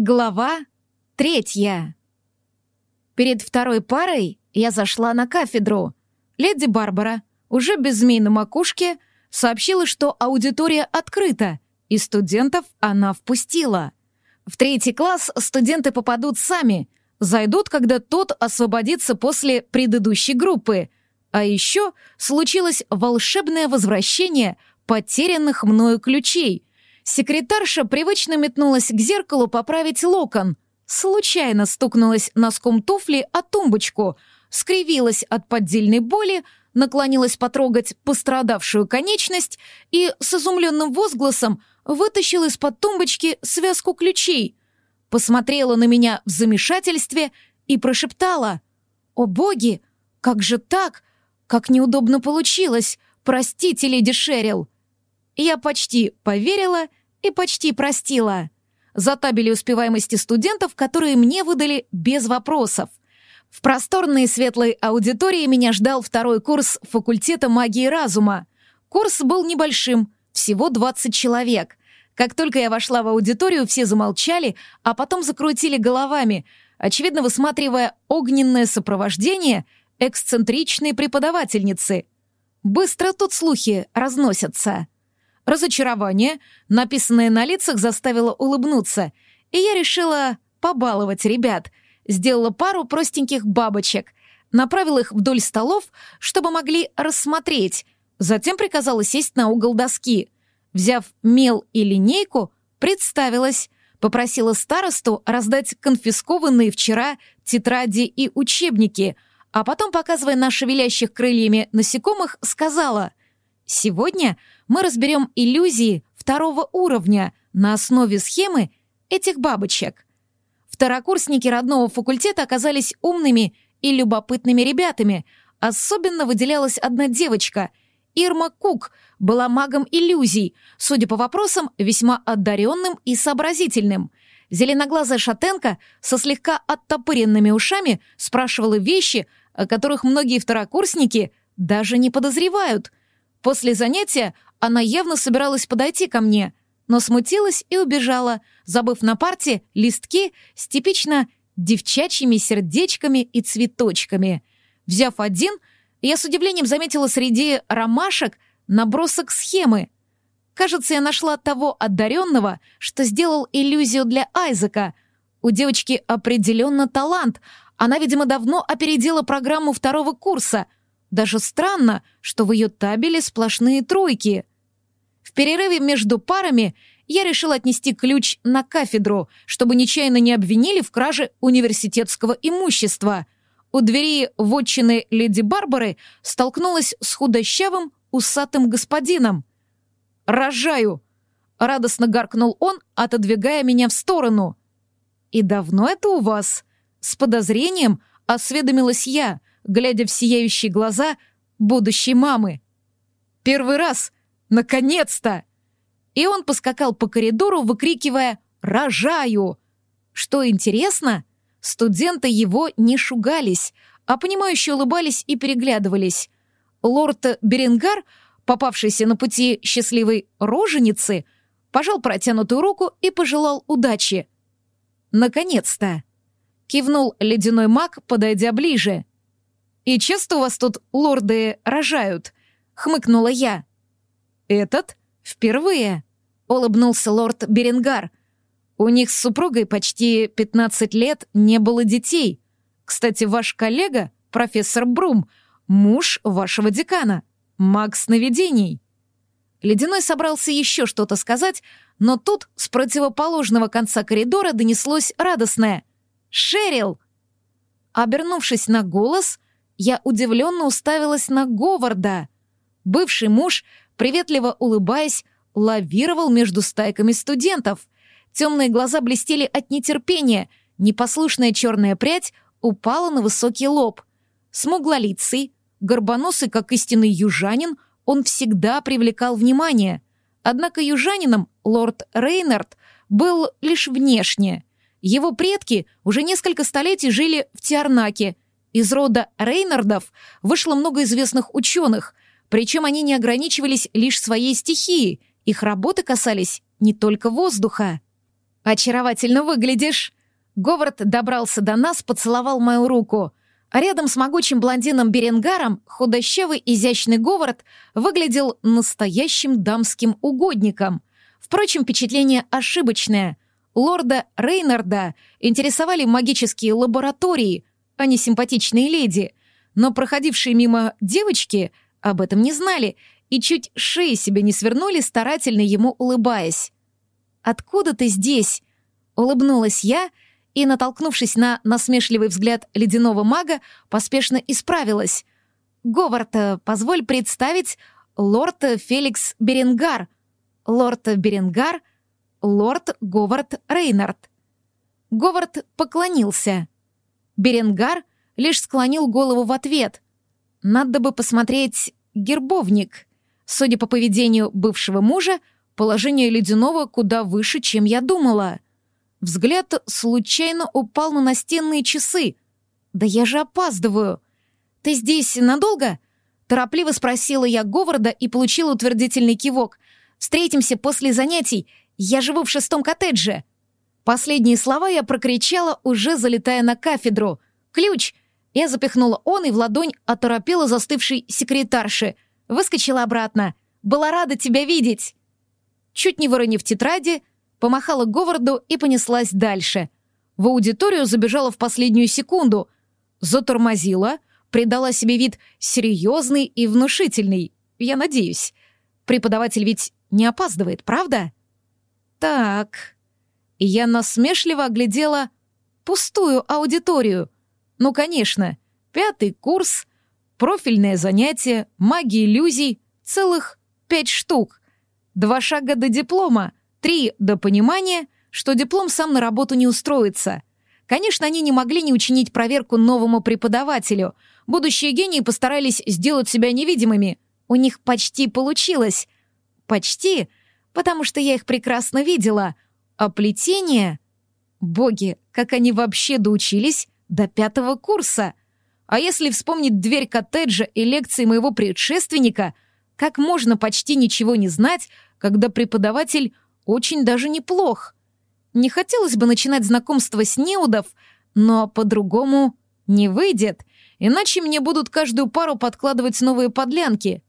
Глава третья. Перед второй парой я зашла на кафедру. Леди Барбара, уже без змей на макушке, сообщила, что аудитория открыта, и студентов она впустила. В третий класс студенты попадут сами, зайдут, когда тот освободится после предыдущей группы. А еще случилось волшебное возвращение потерянных мною ключей — Секретарша привычно метнулась к зеркалу поправить локон. Случайно стукнулась носком туфли о тумбочку, скривилась от поддельной боли, наклонилась потрогать пострадавшую конечность и с изумленным возгласом вытащила из-под тумбочки связку ключей. Посмотрела на меня в замешательстве и прошептала «О боги, как же так? Как неудобно получилось! Простите, леди Шерил!» Я почти поверила и почти простила. За табели успеваемости студентов, которые мне выдали без вопросов. В просторной светлой аудитории меня ждал второй курс факультета магии разума. Курс был небольшим, всего 20 человек. Как только я вошла в аудиторию, все замолчали, а потом закрутили головами, очевидно высматривая огненное сопровождение эксцентричной преподавательницы. Быстро тут слухи разносятся. Разочарование, написанное на лицах, заставило улыбнуться, и я решила побаловать ребят. Сделала пару простеньких бабочек, направила их вдоль столов, чтобы могли рассмотреть, затем приказала сесть на угол доски. Взяв мел и линейку, представилась, попросила старосту раздать конфискованные вчера тетради и учебники, а потом, показывая на шевелящих крыльями насекомых, сказала «Сегодня мы разберем иллюзии второго уровня на основе схемы этих бабочек. Второкурсники родного факультета оказались умными и любопытными ребятами. Особенно выделялась одна девочка. Ирма Кук была магом иллюзий, судя по вопросам, весьма одаренным и сообразительным. Зеленоглазая шатенка со слегка оттопыренными ушами спрашивала вещи, о которых многие второкурсники даже не подозревают. После занятия она явно собиралась подойти ко мне, но смутилась и убежала, забыв на парте листки с типично девчачьими сердечками и цветочками. Взяв один, я с удивлением заметила среди ромашек набросок схемы. Кажется, я нашла того одаренного, что сделал иллюзию для Айзека. У девочки определенно талант. Она, видимо, давно опередила программу второго курса — даже странно, что в ее табеле сплошные тройки. Перерыве между парами я решил отнести ключ на кафедру, чтобы нечаянно не обвинили в краже университетского имущества. У двери вотчины леди Барбары столкнулась с худощавым, усатым господином. «Рожаю!» — радостно гаркнул он, отодвигая меня в сторону. «И давно это у вас?» — с подозрением осведомилась я — глядя в сияющие глаза будущей мамы. «Первый раз! Наконец-то!» И он поскакал по коридору, выкрикивая «Рожаю!». Что интересно, студенты его не шугались, а понимающе улыбались и переглядывались. Лорд Беренгар, попавшийся на пути счастливой роженицы, пожал протянутую руку и пожелал удачи. «Наконец-то!» — кивнул ледяной маг, подойдя ближе. «И часто у вас тут лорды рожают?» — хмыкнула я. «Этот? Впервые», — улыбнулся лорд Беренгар. «У них с супругой почти 15 лет не было детей. Кстати, ваш коллега, профессор Брум, муж вашего декана, маг сновидений». Ледяной собрался еще что-то сказать, но тут с противоположного конца коридора донеслось радостное «Шерил!». Обернувшись на голос, я удивленно уставилась на Говарда. Бывший муж, приветливо улыбаясь, лавировал между стайками студентов. Темные глаза блестели от нетерпения, непослушная черная прядь упала на высокий лоб. Смуглолицый, горбоносый, как истинный южанин, он всегда привлекал внимание. Однако южанином лорд Рейнард был лишь внешне. Его предки уже несколько столетий жили в Тиарнаке — из рода Рейнардов вышло много известных ученых, причем они не ограничивались лишь своей стихией, их работы касались не только воздуха. «Очаровательно выглядишь!» Говард добрался до нас, поцеловал мою руку. А рядом с могучим блондином Беренгаром худощавый изящный Говард выглядел настоящим дамским угодником. Впрочем, впечатление ошибочное. Лорда Рейнарда интересовали магические лаборатории, а не симпатичные леди. Но проходившие мимо девочки об этом не знали и чуть шеи себе не свернули, старательно ему улыбаясь. «Откуда ты здесь?» — улыбнулась я — и, натолкнувшись на насмешливый взгляд ледяного мага, поспешно исправилась. «Говард, э, позволь представить, лорд Феликс Беренгар. Лорд Беренгар, лорд Говард Рейнард». Говард поклонился. Беренгар лишь склонил голову в ответ. «Надо бы посмотреть гербовник». Судя по поведению бывшего мужа, положение ледяного куда выше, чем я думала — Взгляд случайно упал на настенные часы. «Да я же опаздываю!» «Ты здесь надолго?» Торопливо спросила я Говарда и получила утвердительный кивок. «Встретимся после занятий. Я живу в шестом коттедже». Последние слова я прокричала, уже залетая на кафедру. «Ключ!» Я запихнула он и в ладонь оторопела застывшей секретарши. Выскочила обратно. «Была рада тебя видеть!» Чуть не выронив тетради, помахала Говарду и понеслась дальше. В аудиторию забежала в последнюю секунду, затормозила, придала себе вид серьезный и внушительный, я надеюсь. Преподаватель ведь не опаздывает, правда? Так. Я насмешливо оглядела пустую аудиторию. Ну, конечно, пятый курс, профильное занятие, магия иллюзий, целых пять штук. Два шага до диплома — Три — до понимания, что диплом сам на работу не устроится. Конечно, они не могли не учинить проверку новому преподавателю. Будущие гении постарались сделать себя невидимыми. У них почти получилось. Почти, потому что я их прекрасно видела. А плетение... Боги, как они вообще доучились до пятого курса? А если вспомнить дверь коттеджа и лекции моего предшественника, как можно почти ничего не знать, когда преподаватель очень даже неплох. Не хотелось бы начинать знакомство с неудов, но по-другому не выйдет, иначе мне будут каждую пару подкладывать новые подлянки.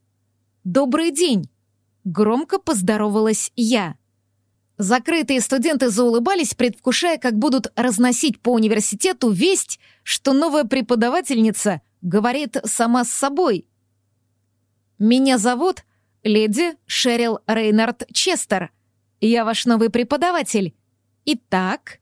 «Добрый день!» — громко поздоровалась я. Закрытые студенты заулыбались, предвкушая, как будут разносить по университету весть, что новая преподавательница говорит сама с собой. «Меня зовут леди Шерил Рейнард Честер», я ваш новый преподаватель. Итак...»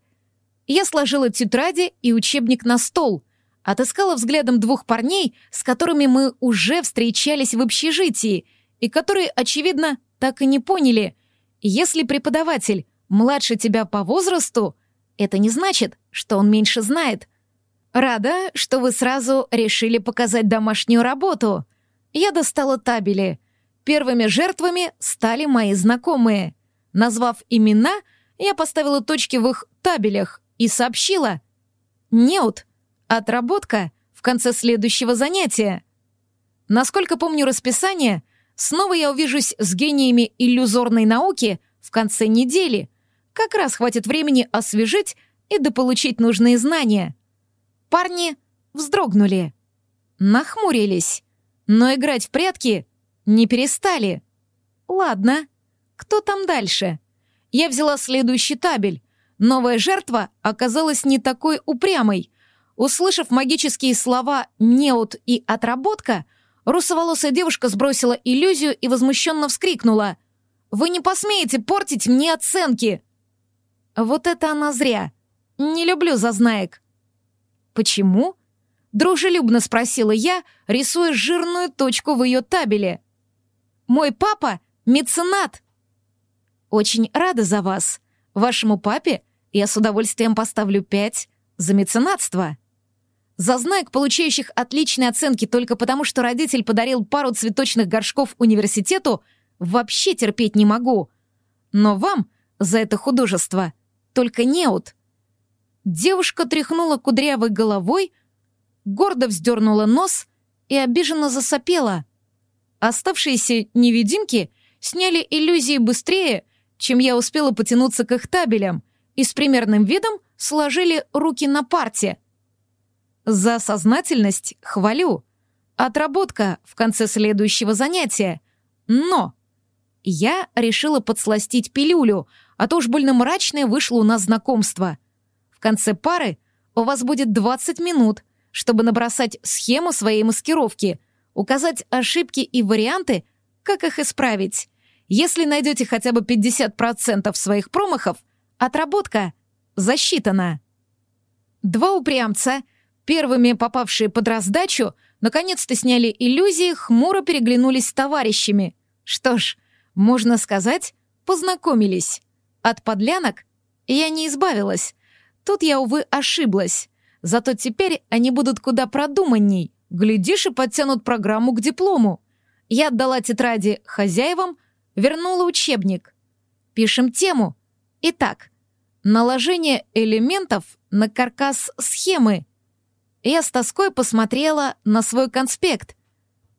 Я сложила тетради и учебник на стол, отыскала взглядом двух парней, с которыми мы уже встречались в общежитии, и которые, очевидно, так и не поняли. Если преподаватель младше тебя по возрасту, это не значит, что он меньше знает. Рада, что вы сразу решили показать домашнюю работу. Я достала табели. Первыми жертвами стали мои знакомые. Назвав имена, я поставила точки в их табелях и сообщила. «Неут, отработка в конце следующего занятия». Насколько помню расписание, снова я увижусь с гениями иллюзорной науки в конце недели. Как раз хватит времени освежить и дополучить нужные знания. Парни вздрогнули, нахмурились, но играть в прятки не перестали. Ладно. Кто там дальше? Я взяла следующий табель. Новая жертва оказалась не такой упрямой. Услышав магические слова «неут» и «отработка», русоволосая девушка сбросила иллюзию и возмущенно вскрикнула. «Вы не посмеете портить мне оценки!» Вот это она зря. Не люблю зазнаек. «Почему?» — дружелюбно спросила я, рисуя жирную точку в ее табеле. «Мой папа — меценат!» Очень рада за вас. Вашему папе я с удовольствием поставлю пять за меценатство. За знак получающих отличные оценки только потому, что родитель подарил пару цветочных горшков университету, вообще терпеть не могу. Но вам за это художество только неуд. Девушка тряхнула кудрявой головой, гордо вздернула нос и обиженно засопела. Оставшиеся невидимки сняли иллюзии быстрее, чем я успела потянуться к их табелям, и с примерным видом сложили руки на парте. За сознательность хвалю. Отработка в конце следующего занятия. Но я решила подсластить пилюлю, а то уж больно мрачное вышло у нас знакомство. В конце пары у вас будет 20 минут, чтобы набросать схему своей маскировки, указать ошибки и варианты, как их исправить. Если найдете хотя бы 50% своих промахов, отработка засчитана. Два упрямца, первыми попавшие под раздачу, наконец-то сняли иллюзии, хмуро переглянулись с товарищами. Что ж, можно сказать, познакомились. От подлянок я не избавилась. Тут я, увы, ошиблась. Зато теперь они будут куда продуманней. Глядишь и подтянут программу к диплому. Я отдала тетради хозяевам, вернула учебник. Пишем тему. Итак, наложение элементов на каркас схемы. Я с тоской посмотрела на свой конспект.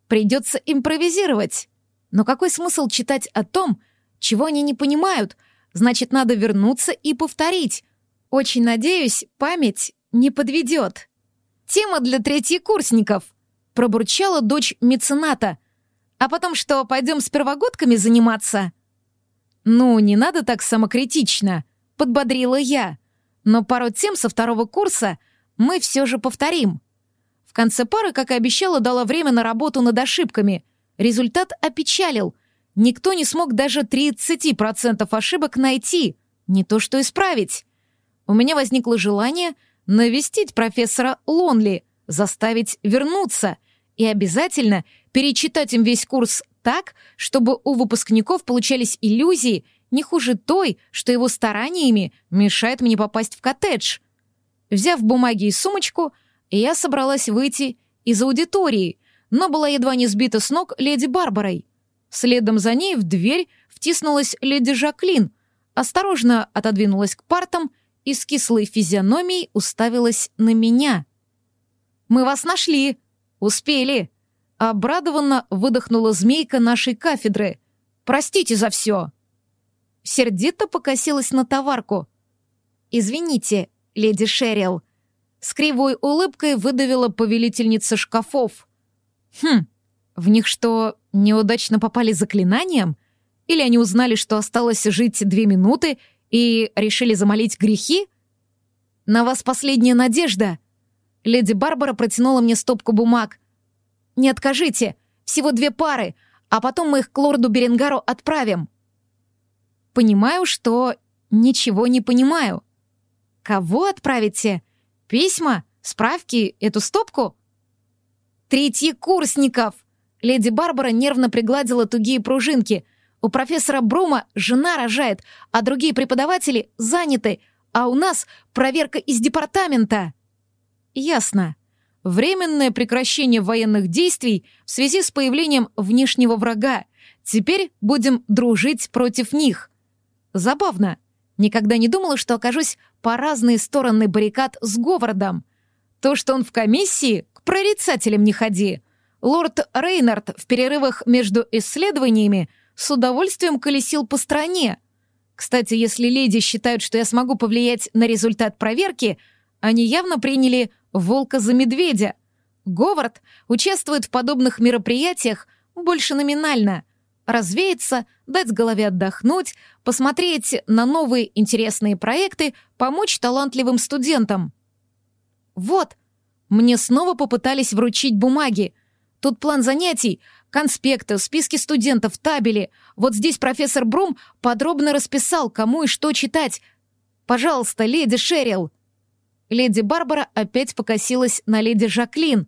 Придется импровизировать. Но какой смысл читать о том, чего они не понимают? Значит, надо вернуться и повторить. Очень надеюсь, память не подведет. Тема для третьекурсников, пробурчала дочь мецената. А потом что, пойдем с первогодками заниматься? Ну, не надо так самокритично, подбодрила я. Но пару тем со второго курса мы все же повторим. В конце пары, как и обещала, дала время на работу над ошибками — Результат опечалил. Никто не смог даже 30% ошибок найти, не то что исправить. У меня возникло желание навестить профессора Лонли, заставить вернуться и обязательно перечитать им весь курс так, чтобы у выпускников получались иллюзии не хуже той, что его стараниями мешает мне попасть в коттедж. Взяв бумаги и сумочку, я собралась выйти из аудитории — но была едва не сбита с ног леди Барбарой. Следом за ней в дверь втиснулась леди Жаклин, осторожно отодвинулась к партам и с кислой физиономией уставилась на меня. «Мы вас нашли! Успели!» Обрадованно выдохнула змейка нашей кафедры. «Простите за все!» Сердито покосилась на товарку. «Извините, леди Шерил», — с кривой улыбкой выдавила повелительница шкафов. Хм, в них что, неудачно попали заклинанием? Или они узнали, что осталось жить две минуты и решили замолить грехи? На вас последняя надежда. Леди Барбара протянула мне стопку бумаг. Не откажите, всего две пары, а потом мы их к лорду Беренгару отправим. Понимаю, что ничего не понимаю. Кого отправите? Письма? Справки? Эту стопку? «Третьекурсников!» Леди Барбара нервно пригладила тугие пружинки. «У профессора Брума жена рожает, а другие преподаватели заняты, а у нас проверка из департамента». «Ясно. Временное прекращение военных действий в связи с появлением внешнего врага. Теперь будем дружить против них». Забавно. Никогда не думала, что окажусь по разные стороны баррикад с Говардом. То, что он в комиссии, прорицателем не ходи. Лорд Рейнард в перерывах между исследованиями с удовольствием колесил по стране. Кстати, если леди считают, что я смогу повлиять на результат проверки, они явно приняли волка за медведя. Говард участвует в подобных мероприятиях больше номинально. Развеяться, дать голове отдохнуть, посмотреть на новые интересные проекты, помочь талантливым студентам. Вот — мне снова попытались вручить бумаги. Тут план занятий, конспекты, списки студентов, табели. Вот здесь профессор Брум подробно расписал, кому и что читать. Пожалуйста, леди Шерил. Леди Барбара опять покосилась на леди Жаклин.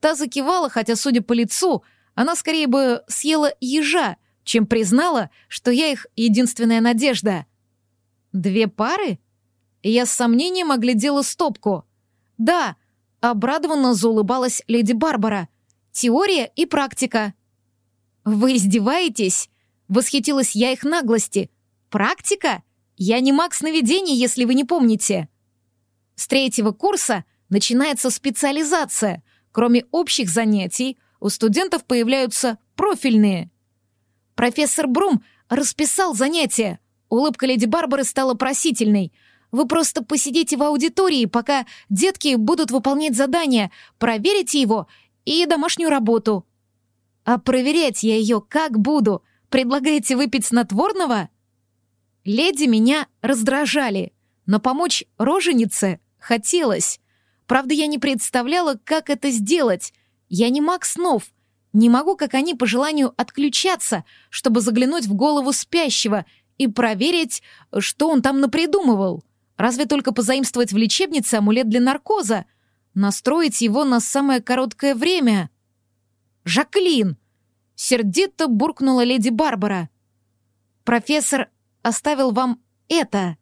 Та закивала, хотя, судя по лицу, она скорее бы съела ежа, чем признала, что я их единственная надежда. Две пары? Я с сомнением оглядела стопку. Да, — Обрадованно заулыбалась леди Барбара. «Теория и практика». «Вы издеваетесь?» Восхитилась я их наглости. «Практика? Я не маг сновидений, если вы не помните». С третьего курса начинается специализация. Кроме общих занятий, у студентов появляются профильные. Профессор Брум расписал занятия. Улыбка леди Барбары стала просительной. Вы просто посидите в аудитории, пока детки будут выполнять задания, проверите его и домашнюю работу. А проверять я ее как буду? Предлагаете выпить снотворного? Леди меня раздражали, но помочь роженице хотелось. Правда, я не представляла, как это сделать. Я не маг снов. Не могу, как они, по желанию отключаться, чтобы заглянуть в голову спящего и проверить, что он там напридумывал. Разве только позаимствовать в лечебнице амулет для наркоза, настроить его на самое короткое время. «Жаклин!» — сердито буркнула леди Барбара. «Профессор оставил вам это».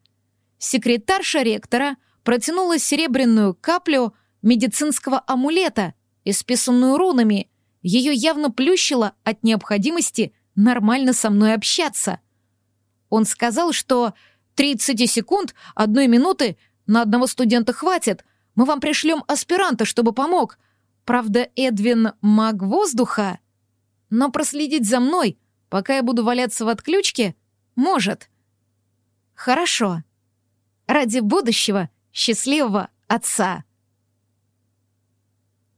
Секретарша ректора протянула серебряную каплю медицинского амулета, исписанную рунами. Ее явно плющило от необходимости нормально со мной общаться. Он сказал, что 30 секунд, одной минуты на одного студента хватит. Мы вам пришлем аспиранта, чтобы помог. Правда, Эдвин — маг воздуха. Но проследить за мной, пока я буду валяться в отключке, может. Хорошо. Ради будущего счастливого отца.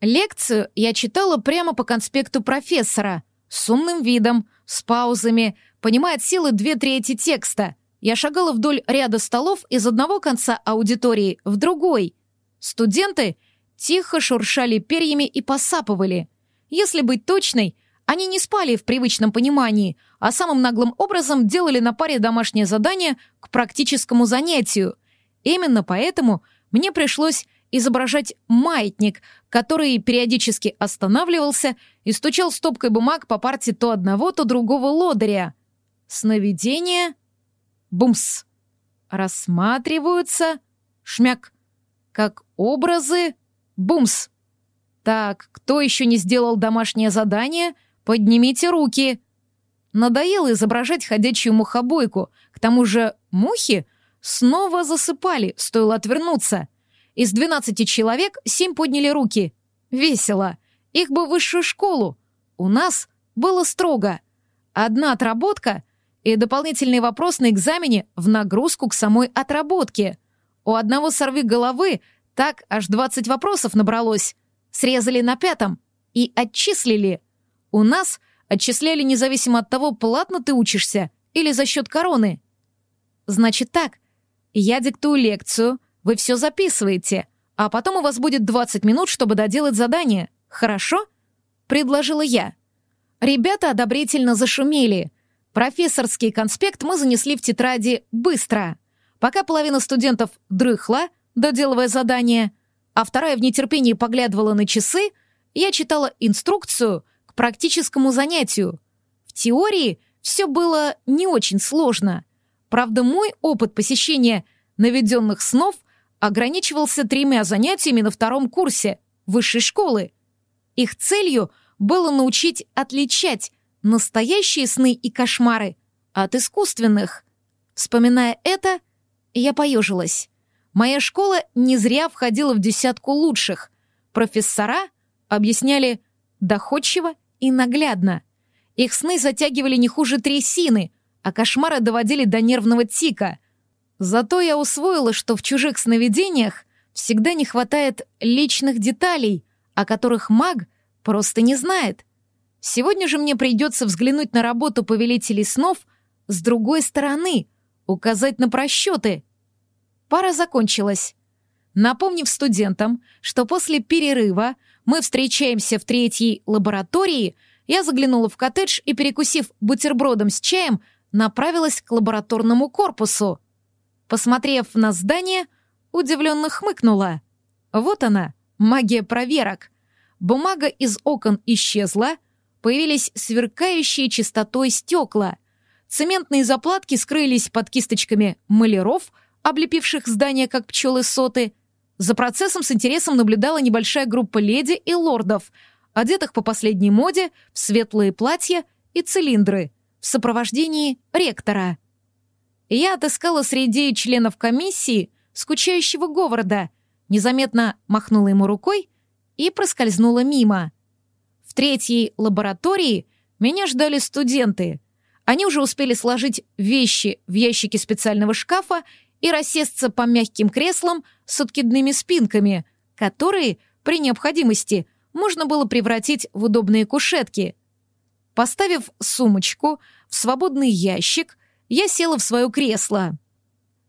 Лекцию я читала прямо по конспекту профессора, с умным видом, с паузами, понимая от силы две трети текста. Я шагала вдоль ряда столов из одного конца аудитории в другой. Студенты тихо шуршали перьями и посапывали. Если быть точной, они не спали в привычном понимании, а самым наглым образом делали на паре домашнее задание к практическому занятию. Именно поэтому мне пришлось изображать маятник, который периодически останавливался и стучал стопкой бумаг по парте то одного, то другого лодыря. Сновидение Бумс. Рассматриваются. Шмяк. Как образы. Бумс. Так, кто еще не сделал домашнее задание? Поднимите руки. Надоело изображать ходячую мухобойку. К тому же мухи снова засыпали, стоило отвернуться. Из двенадцати человек семь подняли руки. Весело. Их бы в высшую школу. У нас было строго. Одна отработка и дополнительный вопрос на экзамене в нагрузку к самой отработке. У одного сорви головы так аж 20 вопросов набралось. Срезали на пятом и отчислили. У нас отчисляли независимо от того, платно ты учишься или за счет короны. Значит так, я диктую лекцию, вы все записываете, а потом у вас будет 20 минут, чтобы доделать задание. Хорошо? Предложила я. Ребята одобрительно зашумели — Профессорский конспект мы занесли в тетради быстро. Пока половина студентов дрыхла, доделывая задание, а вторая в нетерпении поглядывала на часы, я читала инструкцию к практическому занятию. В теории все было не очень сложно. Правда, мой опыт посещения наведенных снов ограничивался тремя занятиями на втором курсе высшей школы. Их целью было научить отличать настоящие сны и кошмары от искусственных. Вспоминая это, я поежилась. Моя школа не зря входила в десятку лучших. Профессора объясняли доходчиво и наглядно. Их сны затягивали не хуже трясины, а кошмары доводили до нервного тика. Зато я усвоила, что в чужих сновидениях всегда не хватает личных деталей, о которых маг просто не знает. Сегодня же мне придется взглянуть на работу повелителей снов с другой стороны, указать на просчеты. Пара закончилась. Напомнив студентам, что после перерыва мы встречаемся в третьей лаборатории, я заглянула в коттедж и, перекусив бутербродом с чаем, направилась к лабораторному корпусу. Посмотрев на здание, удивленно хмыкнула. Вот она, магия проверок. Бумага из окон исчезла — появились сверкающие чистотой стекла. Цементные заплатки скрылись под кисточками маляров, облепивших здание как пчелы соты. За процессом с интересом наблюдала небольшая группа леди и лордов, одетых по последней моде в светлые платья и цилиндры, в сопровождении ректора. Я отыскала среди членов комиссии скучающего Говарда, незаметно махнула ему рукой и проскользнула мимо — третьей лаборатории меня ждали студенты. Они уже успели сложить вещи в ящики специального шкафа и рассесться по мягким креслам с откидными спинками, которые, при необходимости, можно было превратить в удобные кушетки. Поставив сумочку в свободный ящик, я села в свое кресло.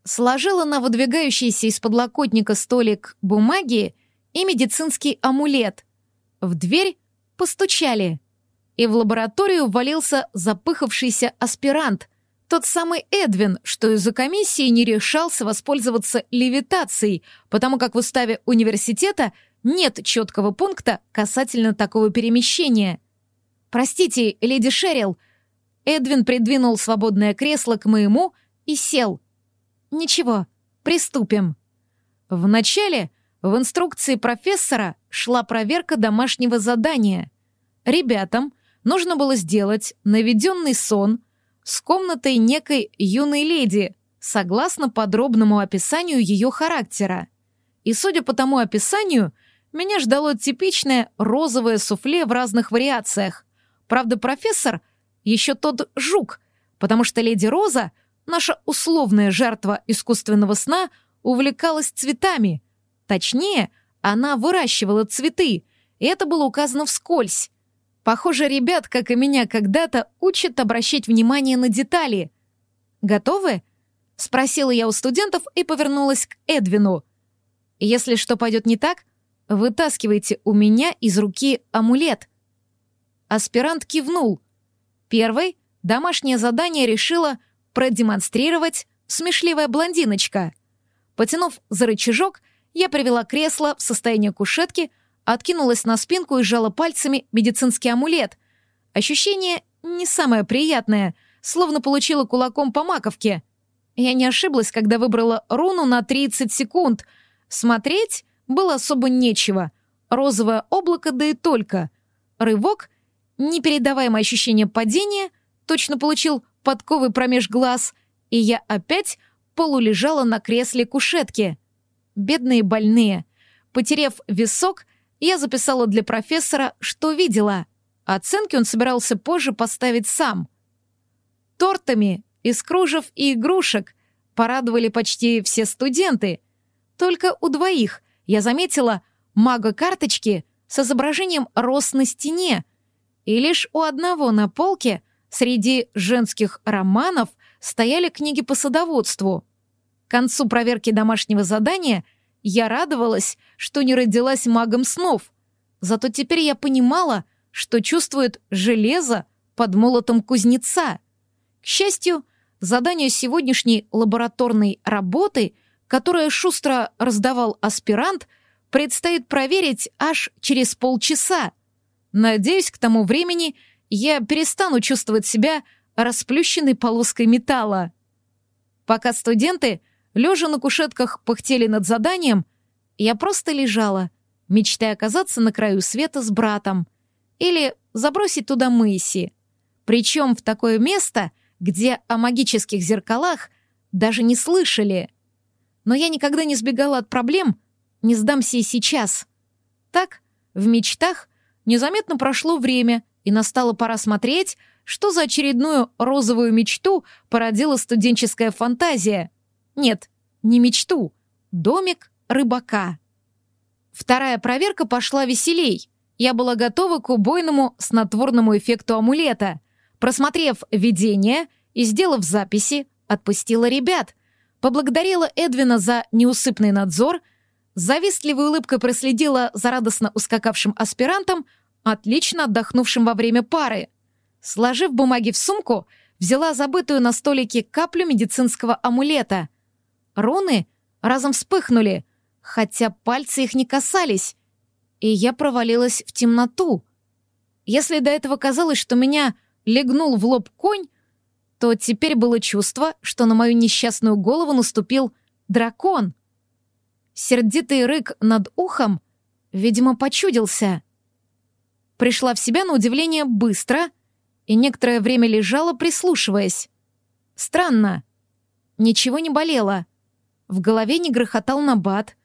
Сложила на выдвигающийся из подлокотника столик бумаги и медицинский амулет. В дверь постучали, и в лабораторию ввалился запыхавшийся аспирант, тот самый Эдвин, что из-за комиссии не решался воспользоваться левитацией, потому как в уставе университета нет четкого пункта касательно такого перемещения. «Простите, леди Шерил», Эдвин придвинул свободное кресло к моему и сел. «Ничего, приступим». Вначале в инструкции профессора шла проверка домашнего задания. Ребятам нужно было сделать наведенный сон с комнатой некой юной леди, согласно подробному описанию ее характера. И судя по тому описанию, меня ждало типичное розовое суфле в разных вариациях. Правда, профессор еще тот жук, потому что леди Роза, наша условная жертва искусственного сна, увлекалась цветами — Точнее, она выращивала цветы, и это было указано вскользь. Похоже, ребят, как и меня когда-то, учат обращать внимание на детали. «Готовы?» — спросила я у студентов и повернулась к Эдвину. «Если что пойдет не так, вытаскивайте у меня из руки амулет». Аспирант кивнул. Первый домашнее задание решила продемонстрировать смешливая блондиночка. Потянув за рычажок, я привела кресло в состояние кушетки, откинулась на спинку и сжала пальцами медицинский амулет. Ощущение не самое приятное, словно получила кулаком по маковке. Я не ошиблась, когда выбрала руну на 30 секунд. Смотреть было особо нечего. Розовое облако, да и только. Рывок, непередаваемое ощущение падения, точно получил подковы промеж глаз, и я опять полулежала на кресле кушетки — бедные больные. Потерев висок, я записала для профессора, что видела. Оценки он собирался позже поставить сам. Тортами из кружев и игрушек порадовали почти все студенты. Только у двоих я заметила мага-карточки с изображением роз на стене, и лишь у одного на полке среди женских романов стояли книги по садоводству — к концу проверки домашнего задания я радовалась, что не родилась магом снов. Зато теперь я понимала, что чувствует железо под молотом кузнеца. К счастью, задание сегодняшней лабораторной работы, которое шустро раздавал аспирант, предстоит проверить аж через полчаса. Надеюсь, к тому времени я перестану чувствовать себя расплющенной полоской металла. Пока студенты лежа на кушетках пыхтели над заданием, я просто лежала, мечтая оказаться на краю света с братом или забросить туда Мэйси. Причем в такое место, где о магических зеркалах даже не слышали. Но я никогда не сбегала от проблем, не сдамся и сейчас. Так, в мечтах незаметно прошло время, и настала пора смотреть, что за очередную розовую мечту породила студенческая фантазия — нет, не мечту. Домик рыбака. Вторая проверка пошла веселей. Я была готова к убойному снотворному эффекту амулета. Просмотрев видение и сделав записи, отпустила ребят. Поблагодарила Эдвина за неусыпный надзор, завистливой улыбкой проследила за радостно ускакавшим аспирантом, отлично отдохнувшим во время пары. Сложив бумаги в сумку, взяла забытую на столике каплю медицинского амулета — Руны разом вспыхнули, хотя пальцы их не касались, и я провалилась в темноту. Если до этого казалось, что меня легнул в лоб конь, то теперь было чувство, что на мою несчастную голову наступил дракон. Сердитый рык над ухом, видимо, почудился. Пришла в себя на удивление быстро и некоторое время лежала, прислушиваясь. Странно. Ничего не болело. В голове не грохотал набат.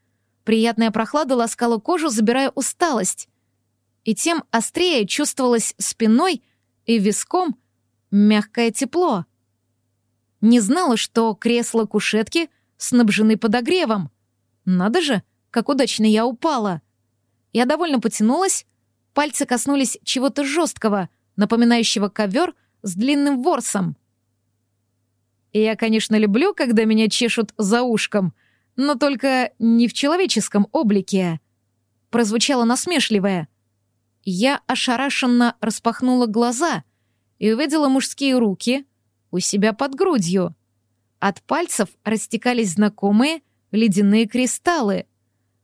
Приятная прохлада ласкала кожу, забирая усталость. И тем острее чувствовалось спиной и виском мягкое тепло. Не знала, что кресло кушетки снабжены подогревом. Надо же, как удачно я упала. Я довольно потянулась, пальцы коснулись чего-то жесткого, напоминающего ковер с длинным ворсом. Я, конечно, люблю, когда меня чешут за ушком, но только не в человеческом облике. Прозвучало насмешливое. Я ошарашенно распахнула глаза и увидела мужские руки у себя под грудью. От пальцев растекались знакомые ледяные кристаллы.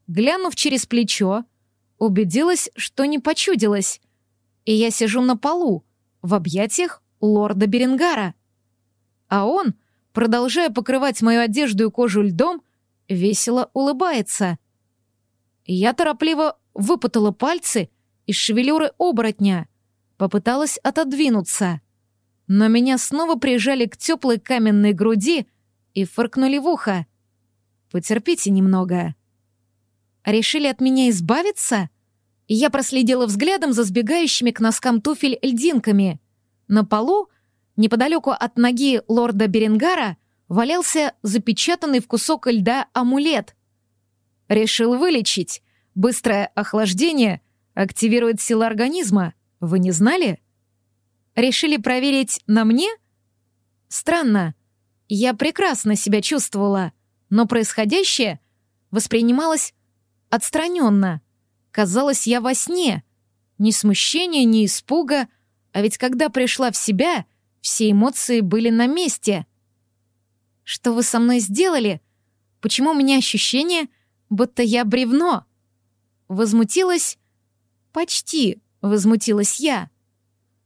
Глянув через плечо, убедилась, что не почудилась, и я сижу на полу, в объятиях лорда Беренгара. А он, продолжая покрывать мою одежду и кожу льдом, весело улыбается. Я торопливо выпутала пальцы из шевелюры оборотня, попыталась отодвинуться. Но меня снова прижали к теплой каменной груди и фыркнули в ухо. «Потерпите немного». Решили от меня избавиться? Я проследила взглядом за сбегающими к носкам туфель льдинками. На полу, неподалеку от ноги лорда Беренгара, валялся запечатанный в кусок льда амулет. Решил вылечить. Быстрое охлаждение активирует силы организма. Вы не знали? Решили проверить на мне? Странно. Я прекрасно себя чувствовала, но происходящее воспринималось отстраненно. Казалось, я во сне. Ни смущения, ни испуга. А ведь когда пришла в себя, все эмоции были на месте. Что вы со мной сделали? Почему у меня ощущение, будто я бревно? Возмутилась? Почти возмутилась я.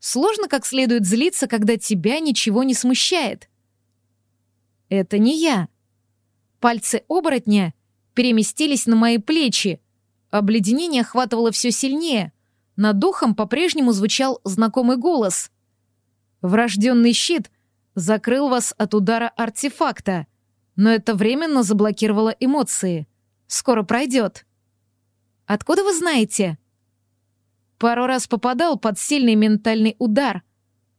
Сложно как следует злиться, когда тебя ничего не смущает. Это не я. Пальцы оборотня переместились на мои плечи. Обледенение охватывало все сильнее. Над духом по-прежнему звучал знакомый голос. «Врожденный щит закрыл вас от удара артефакта, но это временно заблокировало эмоции. Скоро пройдет». «Откуда вы знаете?» Пару раз попадал под сильный ментальный удар.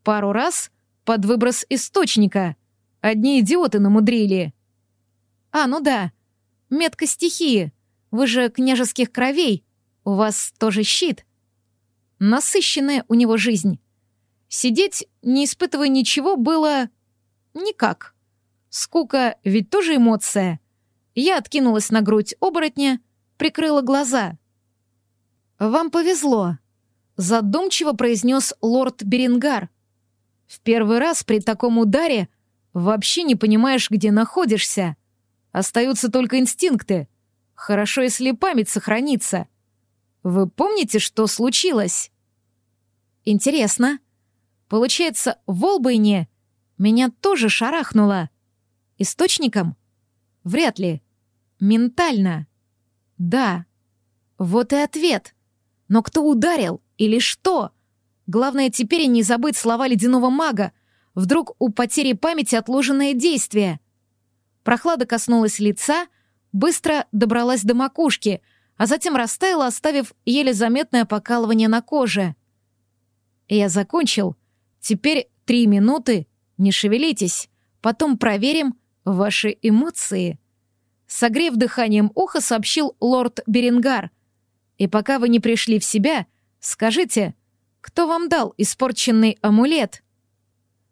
Пару раз под выброс источника. Одни идиоты намудрили. А, ну да, Метка стихии. Вы же княжеских кровей. У вас тоже щит. Насыщенная у него жизнь. Сидеть, не испытывая ничего, было... никак. Скука ведь тоже эмоция. Я откинулась на грудь оборотня, прикрыла глаза. «Вам повезло», — задумчиво произнес лорд Берингар. «В первый раз при таком ударе вообще не понимаешь, где находишься. Остаются только инстинкты. Хорошо, если память сохранится. Вы помните, что случилось? Интересно. Получается, в Олбайне меня тоже шарахнуло. Источником? Вряд ли. Ментально. Да. Вот и ответ. Но кто ударил или что? Главное теперь не забыть слова ледяного мага. Вдруг у потери памяти отложенное действие — Прохлада коснулась лица, быстро добралась до макушки, а затем растаяла, оставив еле заметное покалывание на коже. Я закончил. Теперь три минуты. Не шевелитесь. Потом проверим ваши эмоции. Согрев дыханием уха, сообщил лорд Берингар. И пока вы не пришли в себя, скажите, кто вам дал испорченный амулет?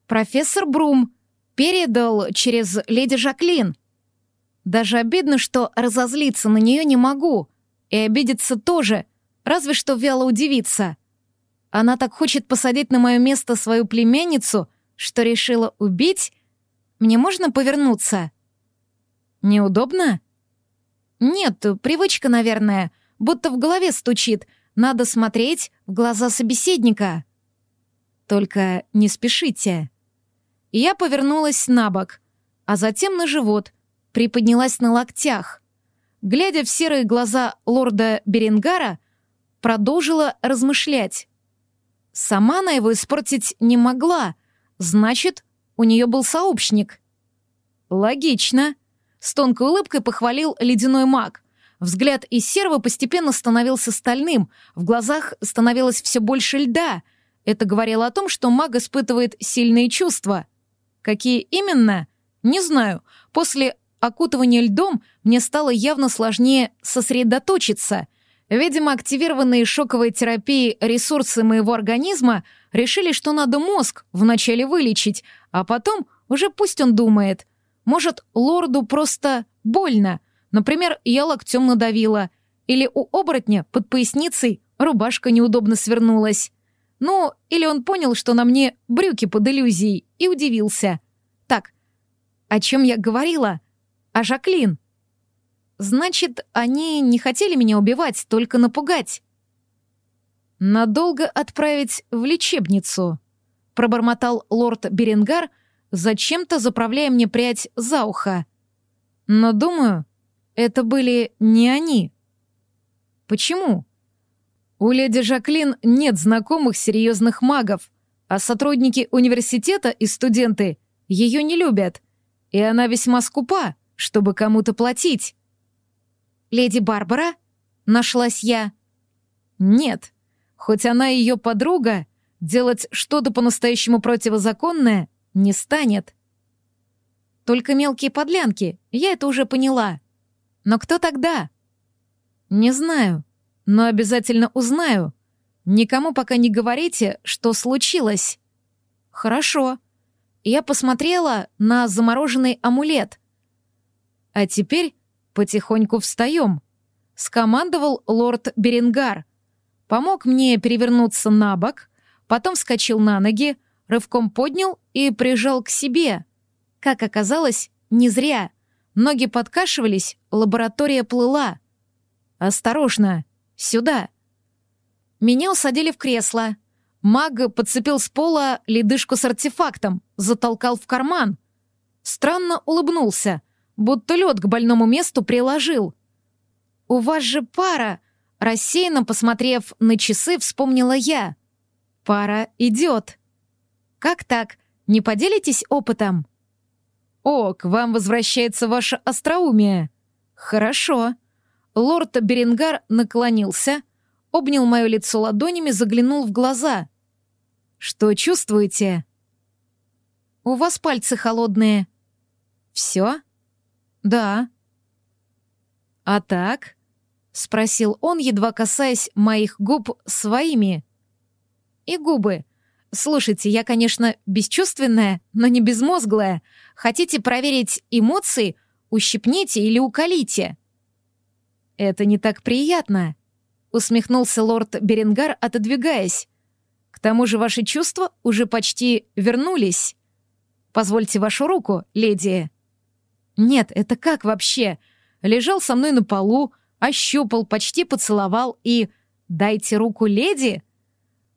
Профессор Брум, передал через леди Жаклин. Даже обидно, что разозлиться на нее не могу. И обидеться тоже, разве что вяло удивиться. Она так хочет посадить на мое место свою племянницу, что решила убить. Мне можно повернуться? Неудобно? Нет, привычка, наверное, будто в голове стучит. Надо смотреть в глаза собеседника. Только не спешите я повернулась на бок, а затем на живот, приподнялась на локтях. Глядя в серые глаза лорда Беренгара, продолжила размышлять. Сама она его испортить не могла, значит, у нее был сообщник. Логично. С тонкой улыбкой похвалил ледяной маг. Взгляд из серого постепенно становился стальным, в глазах становилось все больше льда. Это говорило о том, что маг испытывает сильные чувства — Какие именно? Не знаю. После окутывания льдом мне стало явно сложнее сосредоточиться. Видимо, активированные шоковой терапией ресурсы моего организма решили, что надо мозг вначале вылечить, а потом уже пусть он думает. Может, лорду просто больно. Например, я локтем надавила. Или у оборотня под поясницей рубашка неудобно свернулась. Ну, или он понял, что на мне брюки под иллюзией, и удивился. Так, о чем я говорила? О Жаклин. Значит, они не хотели меня убивать, только напугать. Надолго отправить в лечебницу, пробормотал лорд Беренгар, зачем-то заправляя мне прядь за ухо. Но думаю, это были не они. Почему? У леди Жаклин нет знакомых серьезных магов, а сотрудники университета и студенты ее не любят, и она весьма скупа, чтобы кому-то платить. «Леди Барбара?» — нашлась я. «Нет, хоть она и ее подруга, делать что-то по-настоящему противозаконное не станет». Только мелкие подлянки, я это уже поняла. Но кто тогда? Не знаю, но обязательно узнаю. Никому пока не говорите, что случилось. Хорошо. Я посмотрела на замороженный амулет. А теперь потихоньку встаем. Скомандовал лорд Беренгар. Помог мне перевернуться на бок, потом вскочил на ноги, рывком поднял и прижал к себе. Как оказалось, не зря. Ноги подкашивались, лаборатория плыла. «Осторожно! Сюда!» Меня усадили в кресло. Маг подцепил с пола ледышку с артефактом, затолкал в карман. Странно улыбнулся, будто лед к больному месту приложил. «У вас же пара!» Рассеянно посмотрев на часы, вспомнила я. «Пара идет». «Как так? Не поделитесь опытом?» «О, к вам возвращается ваше остроумие!» «Хорошо». Лорд Беренгар наклонился, обнял мое лицо ладонями, заглянул в глаза. «Что чувствуете?» «У вас пальцы холодные». «Все?» «Да». «А так?» — спросил он, едва касаясь моих губ своими. «И губы. Слушайте, я, конечно, бесчувственная, но не безмозглая. Хотите проверить эмоции? Ущипните или уколите. Это не так приятно, усмехнулся лорд Беренгар, отодвигаясь. К тому же ваши чувства уже почти вернулись. Позвольте вашу руку, леди. Нет, это как вообще? Лежал со мной на полу, ощупал, почти поцеловал и... «Дайте руку леди?»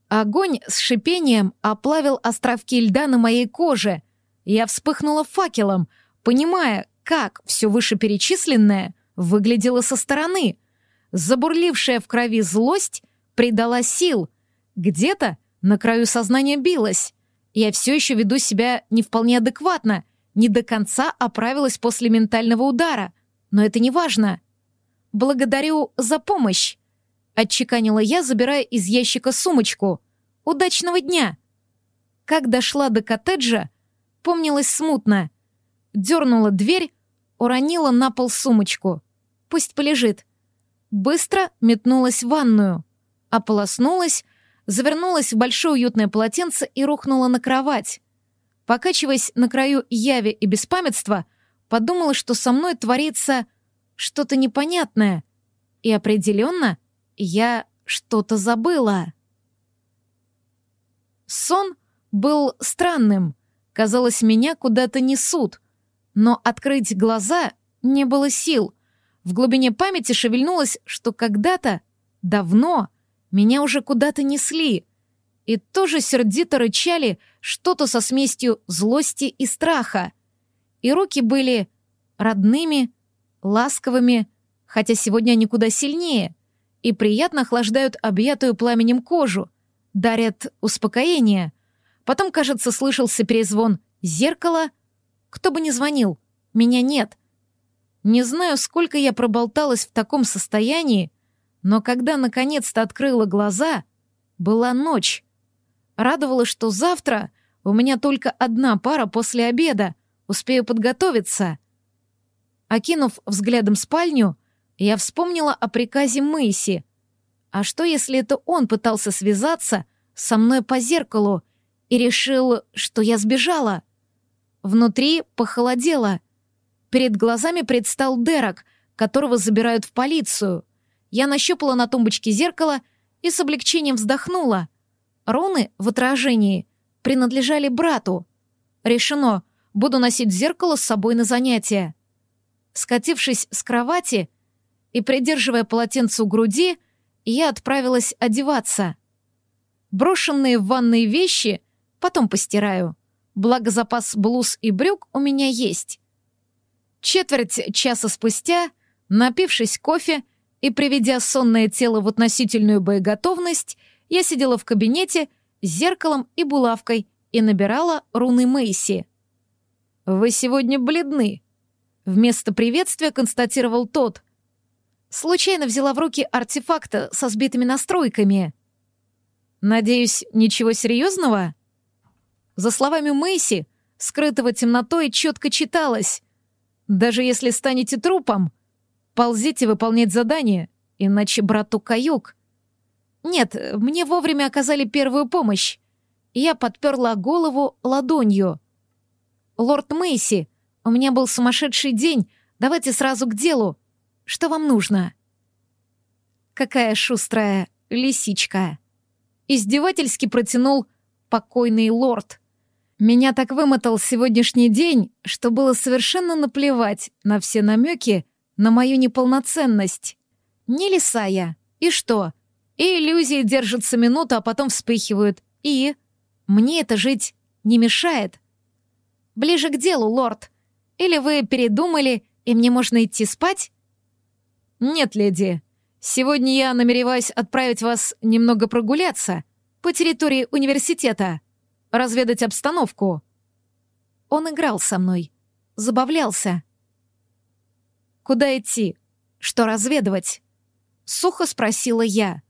Огонь с шипением оплавил островки льда на моей коже. Я вспыхнула факелом, понимая, как все вышеперечисленное выглядело со стороны. Забурлившая в крови злость придала сил. Где-то на краю сознания билась. Я все еще веду себя не вполне адекватно, не до конца оправилась после ментального удара. Но это не важно. «Благодарю за помощь», Отчеканила я, забирая из ящика сумочку. «Удачного дня!» Как дошла до коттеджа, помнилось смутно. Дернула дверь, уронила на пол сумочку. Пусть полежит. Быстро метнулась в ванную. Ополоснулась, завернулась в большое уютное полотенце и рухнула на кровать. Покачиваясь на краю яви и беспамятства, подумала, что со мной творится что-то непонятное. И определенно — я что-то забыла. Сон был странным. Казалось, меня куда-то несут. Но открыть глаза не было сил. В глубине памяти шевельнулось, что когда-то, давно, меня уже куда-то несли. И тоже сердито рычали что-то со смесью злости и страха. И руки были родными, ласковыми, хотя сегодня они куда сильнее и приятно охлаждают объятую пламенем кожу, дарят успокоение. Потом, кажется, слышался перезвон зеркала. Кто бы ни звонил, меня нет. Не знаю, сколько я проболталась в таком состоянии, но когда наконец-то открыла глаза, была ночь. Радовало, что завтра у меня только одна пара после обеда, успею подготовиться. Окинув взглядом спальню, я вспомнила о приказе Мэйси. А что, если это он пытался связаться со мной по зеркалу и решил, что я сбежала? Внутри похолодело. Перед глазами предстал Дерек, которого забирают в полицию. Я нащупала на тумбочке зеркало и с облегчением вздохнула. Руны в отражении принадлежали брату. Решено, буду носить зеркало с собой на занятия. Скатившись с кровати и придерживая полотенце у груди, я отправилась одеваться. Брошенные в ванные вещи потом постираю. Благо запас блуз и брюк у меня есть. Четверть часа спустя, напившись кофе и приведя сонное тело в относительную боеготовность, я сидела в кабинете с зеркалом и булавкой и набирала руны Мэйси. «Вы сегодня бледны», — вместо приветствия констатировал тот. Случайно взяла в руки артефакта со сбитыми настройками. «Надеюсь, ничего серьезного?» За словами Мэйси, скрытого темнотой четко читалось. «Даже если станете трупом, ползите выполнять задание, иначе брату каюк». Нет, мне вовремя оказали первую помощь. Я подперла голову ладонью. «Лорд Мэйси, у меня был сумасшедший день. Давайте сразу к делу. Что вам нужно?» «Какая шустрая лисичка!» Издевательски протянул покойный лорд. Меня так вымотал сегодняшний день, что было совершенно наплевать на все намеки на мою неполноценность. Не лиса я. И что? И иллюзии держатся минуту, а потом вспыхивают. И мне это жить не мешает. Ближе к делу, лорд. Или вы передумали, и мне можно идти спать? Нет, леди. Сегодня я намереваюсь отправить вас немного прогуляться по территории университета, разведать обстановку. Он играл со мной, забавлялся. Куда идти? Что разведывать? Сухо спросила я.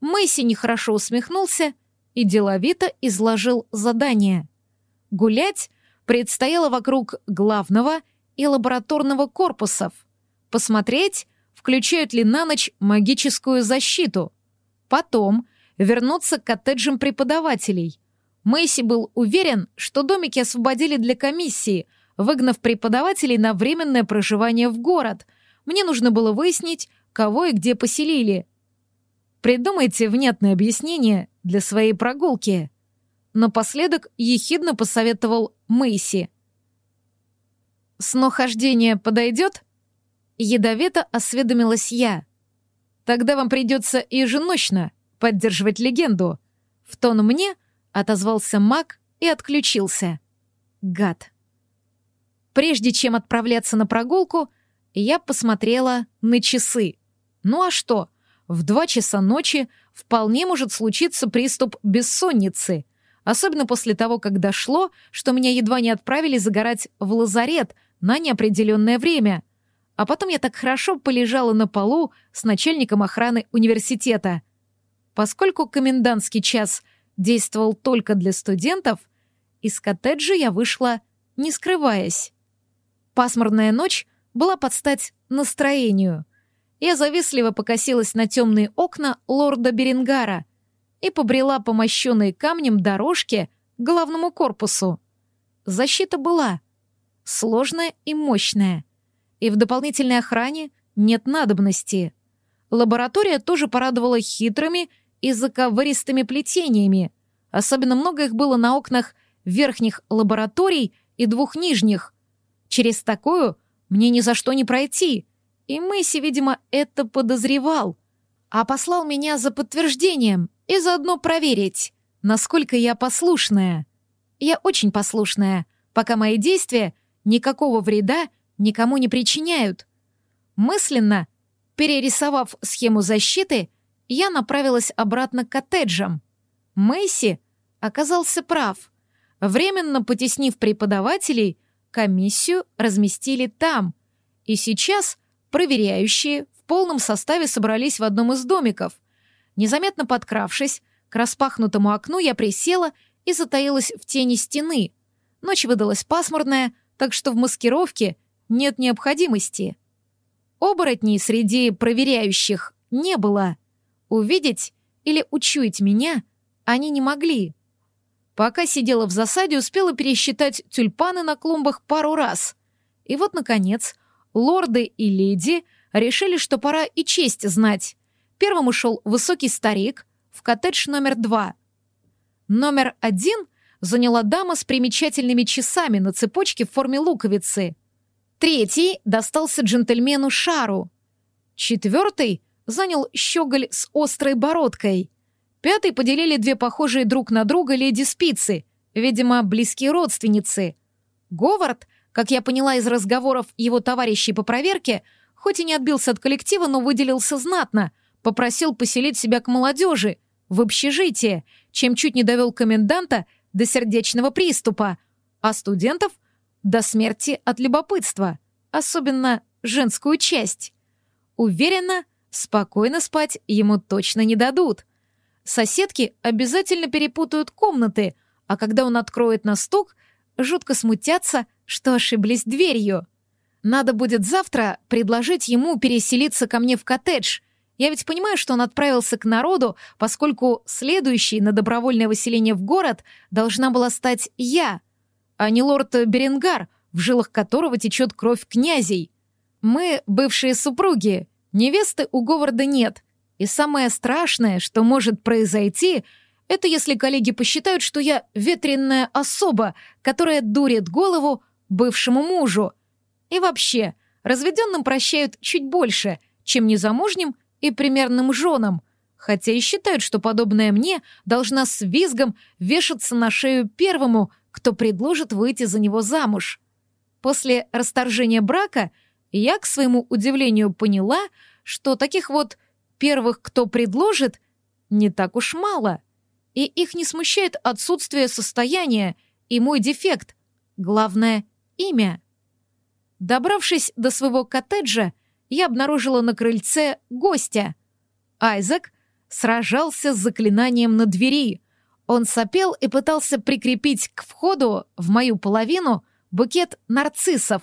Мэйси нехорошо усмехнулся и деловито изложил задание. Гулять предстояло вокруг главного и лабораторного корпусов, посмотреть, включают ли на ночь магическую защиту, потом вернуться к коттеджам преподавателей. Мэйси был уверен, что домики освободили для комиссии, выгнав преподавателей на временное проживание в город. Мне нужно было выяснить, кого и где поселили — Придумайте внятное объяснение для своей прогулки. Напоследок ехидно посоветовал Мэйси. «Снохождение подойдет?» Ядовито осведомилась я. «Тогда вам придется еженочно поддерживать легенду». В тон мне отозвался маг и отключился. Гад. Прежде чем отправляться на прогулку, я посмотрела на часы. Ну а что? В два часа ночи вполне может случиться приступ бессонницы, особенно после того, как дошло, что меня едва не отправили загорать в лазарет на неопределенное время. А потом я так хорошо полежала на полу с начальником охраны университета. Поскольку комендантский час действовал только для студентов, из коттеджа я вышла, не скрываясь. Пасмурная ночь была под стать настроению — я завистливо покосилась на темные окна лорда Берингара и побрела по мощенной камнем дорожке к главному корпусу. Защита была сложная и мощная, и в дополнительной охране нет надобности. Лаборатория тоже порадовала хитрыми и заковыристыми плетениями. Особенно много их было на окнах верхних лабораторий и двух нижних. Через такую мне ни за что не пройти — и Мэйси, видимо, это подозревал, а послал меня за подтверждением и заодно проверить, насколько я послушная. Я очень послушная, пока мои действия никакого вреда никому не причиняют. Мысленно, перерисовав схему защиты, я направилась обратно к коттеджам. Мэйси оказался прав. Временно потеснив преподавателей, комиссию разместили там. И сейчас — Проверяющие в полном составе собрались в одном из домиков. Незаметно подкравшись, к распахнутому окну я присела и затаилась в тени стены. Ночь выдалась пасмурная, так что в маскировке нет необходимости. Оборотней среди проверяющих не было. Увидеть или учуять меня они не могли. Пока сидела в засаде, успела пересчитать тюльпаны на клумбах пару раз. И вот, наконец, лорды и леди решили, что пора и честь знать. Первым ушел высокий старик в коттедж номер два. Номер один заняла дама с примечательными часами на цепочке в форме луковицы. Третий достался джентльмену Шару. Четвертый занял щеголь с острой бородкой. Пятый поделили две похожие друг на друга леди-спицы, видимо, близкие родственницы. Говард, как я поняла из разговоров его товарищей по проверке, хоть и не отбился от коллектива, но выделился знатно, попросил поселить себя к молодежи, в общежитие, чем чуть не довел коменданта до сердечного приступа, а студентов — до смерти от любопытства, особенно женскую часть. Уверена, спокойно спать ему точно не дадут. Соседки обязательно перепутают комнаты, а когда он откроет на стук, жутко смутятся, что ошиблись дверью. Надо будет завтра предложить ему переселиться ко мне в коттедж. Я ведь понимаю, что он отправился к народу, поскольку следующей на добровольное выселение в город должна была стать я, а не лорд Беренгар, в жилах которого течет кровь князей. Мы — бывшие супруги, невесты у Говарда нет. И самое страшное, что может произойти, это если коллеги посчитают, что я ветренная особа, которая дурит голову бывшему мужу. И вообще, разведенным прощают чуть больше, чем незамужним и примерным женам, хотя и считают, что подобное мне должна с визгом вешаться на шею первому, кто предложит выйти за него замуж. После расторжения брака я, к своему удивлению, поняла, что таких вот первых, кто предложит, не так уж мало. И их не смущает отсутствие состояния и мой дефект. Главное — имя. Добравшись до своего коттеджа, я обнаружила на крыльце гостя. Айзек сражался с заклинанием на двери. Он сопел и пытался прикрепить к входу в мою половину букет нарциссов,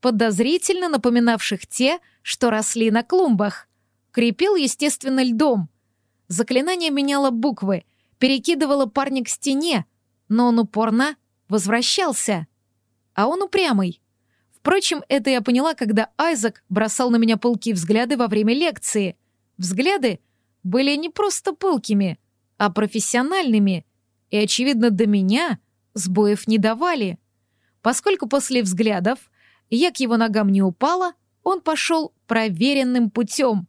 подозрительно напоминавших те, что росли на клумбах. Крепил, естественно, льдом. Заклинание меняло буквы, перекидывало парня к стене, но он упорно возвращался. А он упрямый. Впрочем, это я поняла, когда Айзек бросал на меня пылкие взгляды во время лекции. Взгляды были не просто пылкими, а профессиональными, и, очевидно, до меня сбоев не давали. Поскольку после взглядов я к его ногам не упала, он пошел проверенным путем.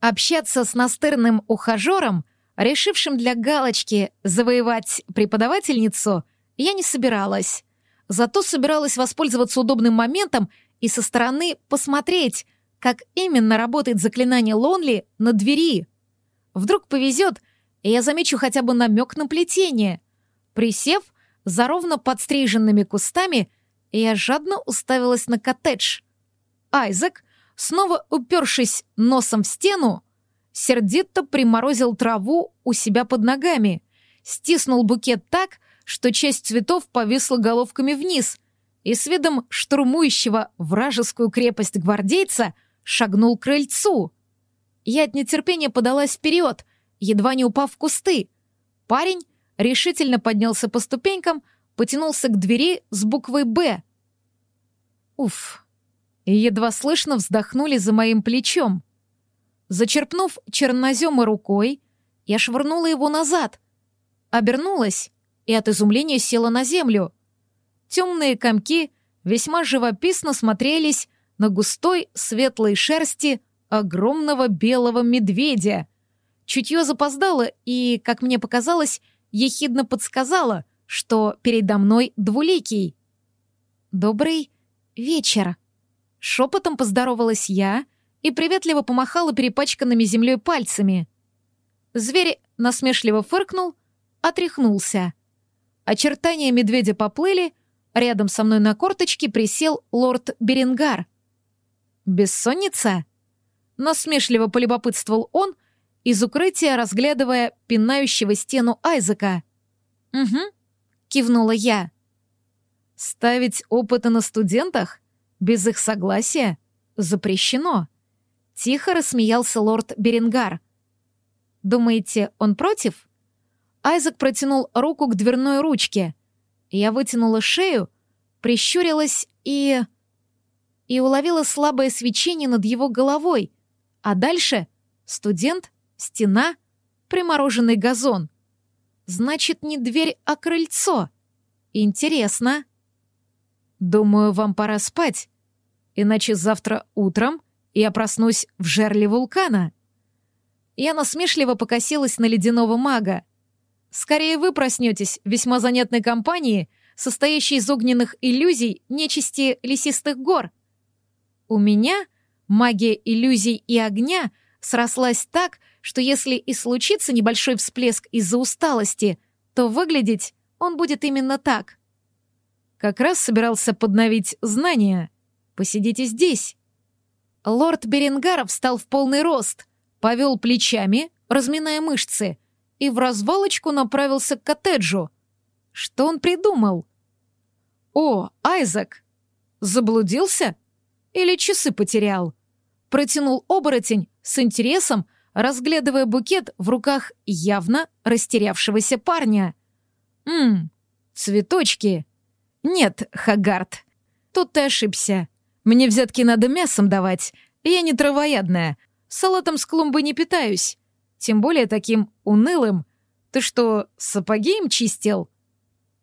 Общаться с настырным ухажером, решившим для галочки завоевать преподавательницу, я не собиралась. Зато собиралась воспользоваться удобным моментом и со стороны посмотреть, как именно работает заклинание Лонли на двери. Вдруг повезет, и я замечу хотя бы намек на плетение. Присев, за ровно подстриженными кустами, я жадно уставилась на коттедж. Айзек, снова упершись носом в стену, сердито приморозил траву у себя под ногами, стиснул букет так, что часть цветов повисла головками вниз и с видом штурмующего вражескую крепость гвардейца шагнул к крыльцу. Я от нетерпения подалась вперед, едва не упав в кусты. Парень решительно поднялся по ступенькам, потянулся к двери с буквой «Б». Уф. Едва слышно вздохнули за моим плечом. Зачерпнув чернозема рукой, я швырнула его назад. Обернулась и от изумления села на землю. Темные комки весьма живописно смотрелись на густой светлой шерсти огромного белого медведя. Чутье запоздало и, как мне показалось, ехидно подсказала, что передо мной двуликий. «Добрый вечер!» Шепотом поздоровалась я и приветливо помахала перепачканными землей пальцами. Зверь насмешливо фыркнул, отряхнулся. Очертания медведя поплыли, рядом со мной на корточке присел лорд Беренгар. «Бессонница?» Насмешливо полюбопытствовал он, из укрытия разглядывая пинающего стену Айзека. «Угу», — кивнула я. «Ставить опыты на студентах? Без их согласия запрещено. Тихо рассмеялся лорд Беренгар. Думаете, он против? Айзек протянул руку к дверной ручке. Я вытянула шею, прищурилась и... и уловила слабое свечение над его головой. А дальше студент, стена, примороженный газон. Значит, не дверь, а крыльцо. Интересно. Думаю, вам пора спать, иначе завтра утром я проснусь в жерле вулкана. Я насмешливо покосилась на ледяного мага. Скорее вы проснетесь весьма занятной компании, состоящей из огненных иллюзий нечисти лесистых гор. У меня магия иллюзий и огня срослась так, что если и случится небольшой всплеск из-за усталости, то выглядеть он будет именно так. Как раз собирался подновить знания. Посидите здесь. Лорд Беренгаров встал в полный рост, повел плечами, разминая мышцы, и в развалочку направился к коттеджу. Что он придумал? «О, Айзек! Заблудился? Или часы потерял?» Протянул оборотень с интересом, разглядывая букет в руках явно растерявшегося парня. «Ммм, цветочки!» «Нет, Хагард, тут ты ошибся. Мне взятки надо мясом давать. Я не травоядная. Салатом с клумбы не питаюсь. Тем более таким унылым. Ты что, сапоги им чистил?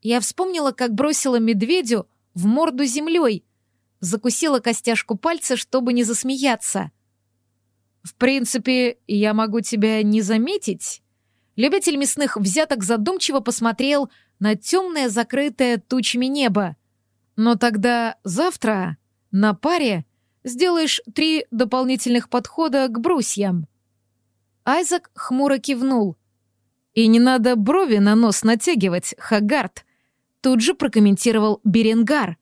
Я вспомнила, как бросила медведю в морду землей. Закусила костяшку пальца, чтобы не засмеяться. В принципе, я могу тебя не заметить. Любитель мясных взяток задумчиво посмотрел на темное, закрытое тучами небо. Но тогда завтра на паре сделаешь три дополнительных подхода к брусьям». Айзек хмуро кивнул. «И не надо брови на нос натягивать, Хагард», тут же прокомментировал Беренгар.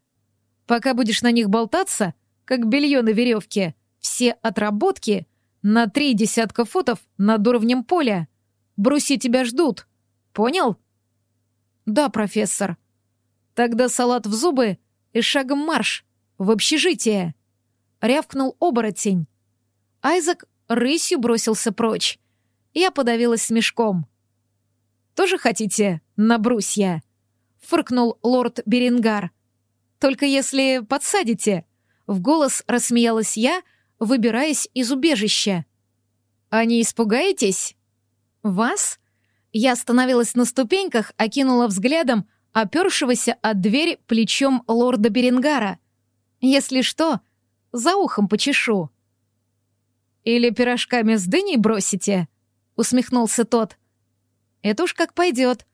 «Пока будешь на них болтаться, как белье на веревке, все отработки на три десятка футов над уровнем поля. Бруси тебя ждут. Понял?» «Да, профессор». «Тогда салат в зубы и шагом марш в общежитие!» — рявкнул оборотень. Айзек рысью бросился прочь. Я подавилась смешком. «Тоже хотите на брусья?» — фыркнул лорд Берингар. «Только если подсадите!» — в голос рассмеялась я, выбираясь из убежища. «А не испугаетесь?» «Вас?» Я остановилась на ступеньках, окинула взглядом опершегося от двери плечом лорда Берингара — если что, за ухом почешу». «Или пирожками с дыней бросите?» — усмехнулся тот. «Это уж как пойдет».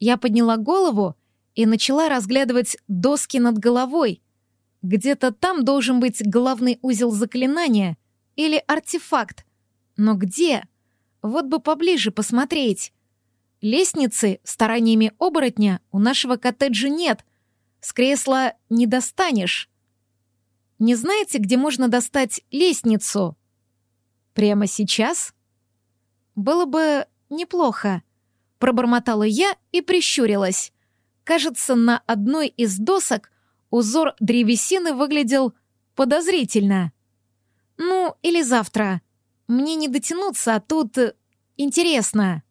Я подняла голову и начала разглядывать доски над головой. Где-то там должен быть главный узел заклинания или артефакт. Но где? Вот бы поближе посмотреть. Лестницы стараниями оборотня у нашего коттеджа нет. С кресла не достанешь. Не знаете, где можно достать лестницу? Прямо сейчас? Было бы неплохо. Пробормотала я и прищурилась. Кажется, на одной из досок узор древесины выглядел подозрительно. Ну, или завтра. Мне не дотянуться, а тут интересно.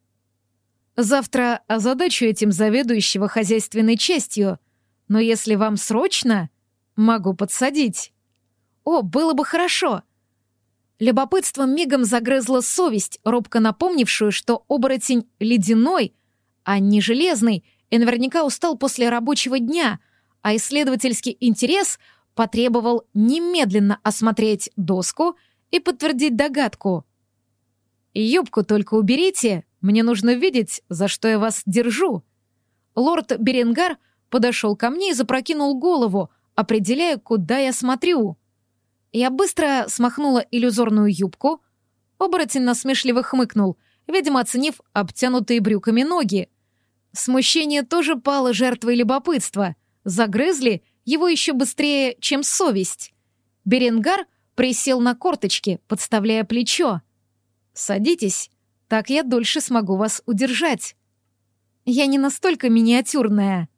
Завтра озадачу этим заведующего хозяйственной частью, но если вам срочно, могу подсадить. О, было бы хорошо! Любопытством мигом загрызла совесть, робко напомнившую, что оборотень ледяной, а не железный, и наверняка устал после рабочего дня, а исследовательский интерес потребовал немедленно осмотреть доску и подтвердить догадку. «Юбку только уберите, мне нужно видеть, за что я вас держу». Лорд Беренгар подошел ко мне и запрокинул голову, определяя, куда я смотрю. Я быстро смахнула иллюзорную юбку. Оборотень насмешливо хмыкнул, видимо, оценив обтянутые брюками ноги. Смущение тоже пало жертвой любопытства. Загрызли его еще быстрее, чем совесть. Беренгар присел на корточки, подставляя плечо. «Садитесь, так я дольше смогу вас удержать». «Я не настолько миниатюрная».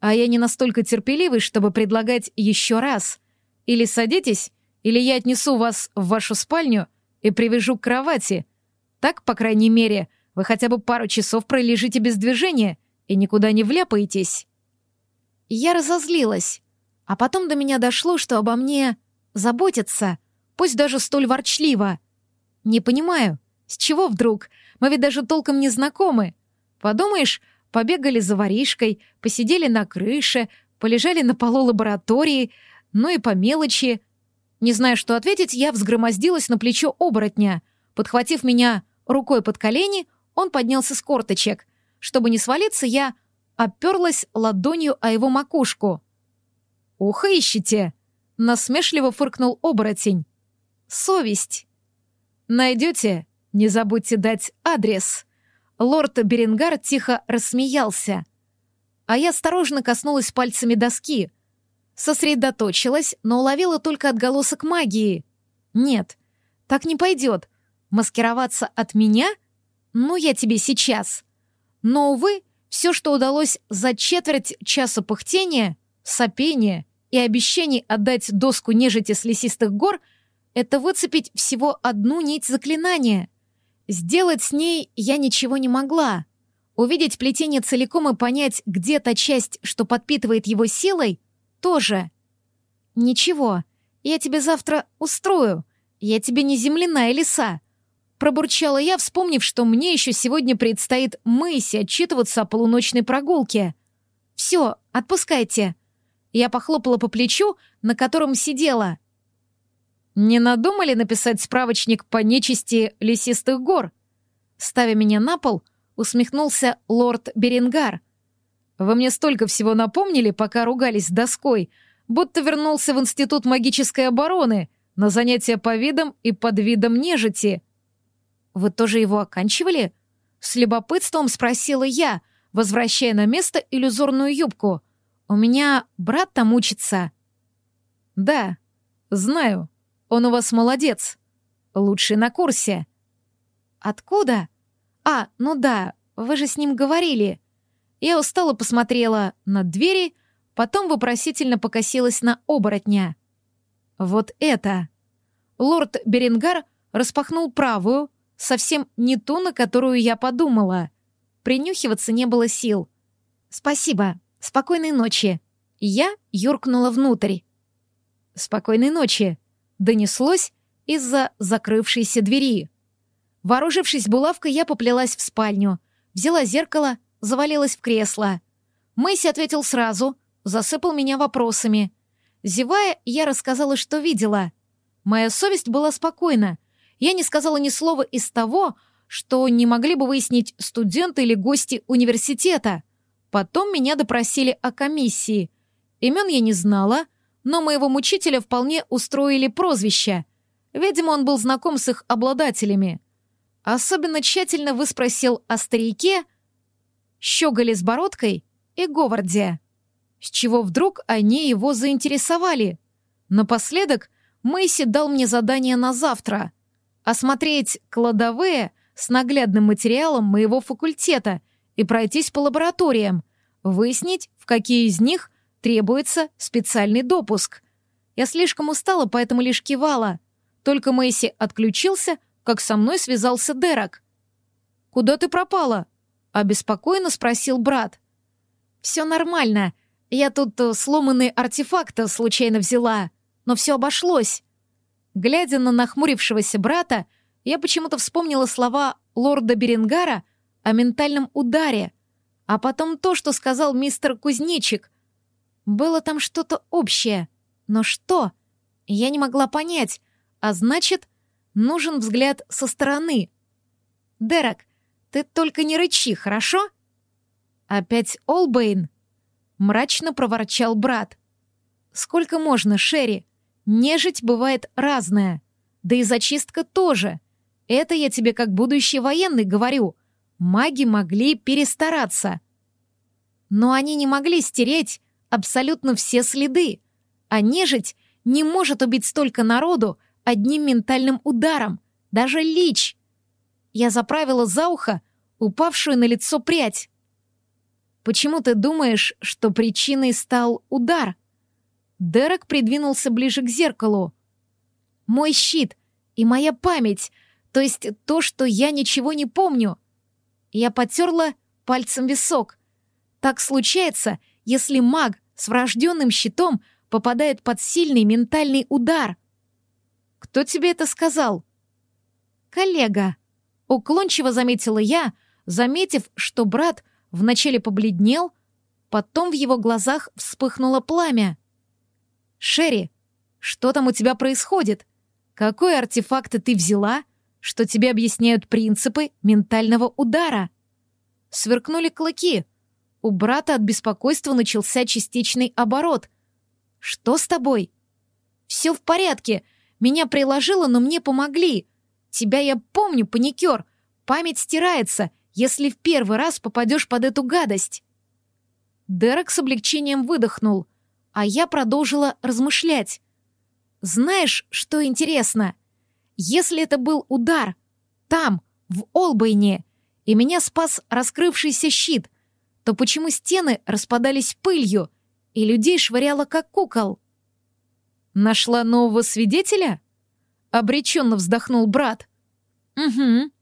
«А я не настолько терпеливый, чтобы предлагать еще раз», — Или садитесь, или я отнесу вас в вашу спальню и привяжу к кровати. Так, по крайней мере, вы хотя бы пару часов пролежите без движения и никуда не вляпаетесь». Я разозлилась, а потом до меня дошло, что обо мне заботятся, пусть даже столь ворчливо. Не понимаю, с чего вдруг? Мы ведь даже толком не знакомы. Подумаешь, побегали за воришкой, посидели на крыше, полежали на полу лаборатории, ну и по мелочи. Не знаю, что ответить, я взгромоздилась на плечо оборотня. Подхватив меня рукой под колени, он поднялся с корточек. Чтобы не свалиться, я оперлась ладонью о его макушку. «Ухо ищете?» — насмешливо фыркнул оборотень. «Совесть». «Найдете? Не забудьте дать адрес». Лорд Беренгар тихо рассмеялся. А я осторожно коснулась пальцами доски. Сосредоточилась, но уловила только отголосок магии. Нет, так не пойдет. Маскироваться от меня? Ну, я тебе сейчас. Но, увы, все, что удалось за четверть часа пыхтения, сопения и обещаний отдать доску нежити с лесистых гор, это выцепить всего одну нить заклинания. Сделать с ней я ничего не могла. Увидеть плетение целиком и понять, где та часть, что подпитывает его силой, тоже. Ничего, я тебе завтра устрою. Я тебе не земляная лиса. Пробурчала я, вспомнив, что мне еще сегодня предстоит Мэйси отчитываться о полуночной прогулке. «Все, отпускайте». Я похлопала по плечу, на котором сидела. «Не надумали написать справочник по нечисти лесистых гор?» Ставя меня на пол, усмехнулся лорд Беренгар. «Вы мне столько всего напомнили, пока ругались с доской, будто вернулся в Институт магической обороны на занятия по видам и под видом нежити». Вы тоже его оканчивали?» С любопытством спросила я, возвращая на место иллюзорную юбку. «У меня брат там учится». «Да, знаю. Он у вас молодец. Лучший на курсе». «Откуда?» «А, ну да, вы же с ним говорили». Я устало посмотрела на двери, потом вопросительно покосилась на оборотня. «Вот это!» Лорд Беренгар распахнул правую, совсем не ту, на которую я подумала. Принюхиваться не было сил. «Спасибо. Спокойной ночи». Я юркнула внутрь. «Спокойной ночи», — донеслось из-за закрывшейся двери. Вооружившись булавкой, я поплелась в спальню, взяла зеркало, завалилась в кресло. Мэйси ответил сразу, засыпал меня вопросами. Зевая, я рассказала, что видела. Моя совесть была спокойна, я не сказала ни слова из того, что не могли бы выяснить студенты или гости университета. Потом меня допросили о комиссии. Имен я не знала, но моего мучителя вполне устроили прозвища. Видимо, он был знаком с их обладателями. Особенно тщательно выспросил о старике, щеголе с бородкой и Говарде. С чего вдруг они его заинтересовали? Напоследок Мэйси дал мне задание на завтра — осмотреть кладовые с наглядным материалом моего факультета и пройтись по лабораториям, выяснить, в какие из них требуется специальный допуск. Я слишком устала, поэтому лишь кивала. Только Мэйси отключился, как со мной связался Дерек. «Куда ты пропала?» — обеспокоенно спросил брат. «Все нормально. Я тут э, сломанный артефакт случайно взяла, но все обошлось». Глядя на нахмурившегося брата, я почему-то вспомнила слова лорда Беренгара о ментальном ударе, а потом то, что сказал мистер Кузнечик. Было там что-то общее, но что? Я не могла понять, а значит, нужен взгляд со стороны. «Дерек, ты только не рычи, хорошо?» «Опять Олбейн?» — мрачно проворчал брат. «Сколько можно, Шерри? Нежить бывает разная. Да и зачистка тоже. Это я тебе как будущий военный говорю. Маги могли перестараться. Но они не могли стереть абсолютно все следы. А нежить не может убить столько народу одним ментальным ударом. Даже лич. Я заправила за ухо упавшую на лицо прядь. «Почему ты думаешь, что причиной стал удар?» Дерек придвинулся ближе к зеркалу. «Мой щит и моя память, то есть то, что я ничего не помню». Я потерла пальцем висок. Так случается, если маг с врожденным щитом попадает под сильный ментальный удар. «Кто тебе это сказал?» «Коллега», — уклончиво заметила я, заметив, что брат вначале побледнел, потом в его глазах вспыхнуло пламя. «Шерри, что там у тебя происходит? Какой артефакт ты взяла, что тебе объясняют принципы ментального удара?» Сверкнули клыки. У брата от беспокойства начался частичный оборот. «Что с тобой?» «Все в порядке. Меня приложило, но мне помогли. Тебя я помню, паникер. Память стирается, если в первый раз попадешь под эту гадость». Дерек с облегчением выдохнул а я продолжила размышлять. Знаешь, что интересно? Если это был удар там, в Олбейне, и меня спас раскрывшийся щит, то почему стены распадались пылью и людей швыряло как кукол? Нашла нового свидетеля? Обреченно вздохнул брат. Угу.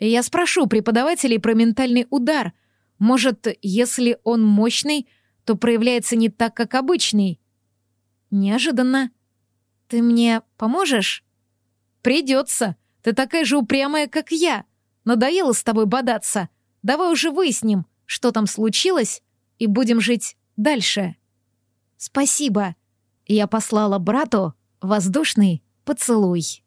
Я спрошу преподавателей про ментальный удар. Может, если он мощный, то проявляется не так, как обычный. Неожиданно. Ты мне поможешь? Придется. Ты такая же упрямая, как я. Надоело с тобой бодаться. Давай уже выясним, что там случилось, и будем жить дальше. Спасибо. Я послала брату воздушный поцелуй.